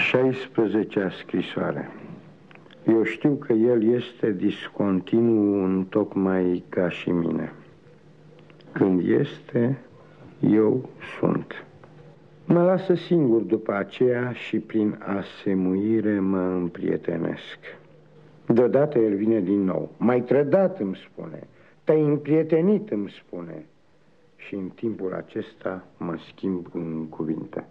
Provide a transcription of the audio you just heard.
16-a scrisoare. Eu știu că el este discontinu în tocmai ca și mine. Când este, eu sunt. Mă lasă singur după aceea și prin asemuire mă împrietenesc. Deodată el vine din nou. Mai trădat îmi spune. Te-ai împrietenit îmi spune. Și în timpul acesta mă schimb în cuvinte.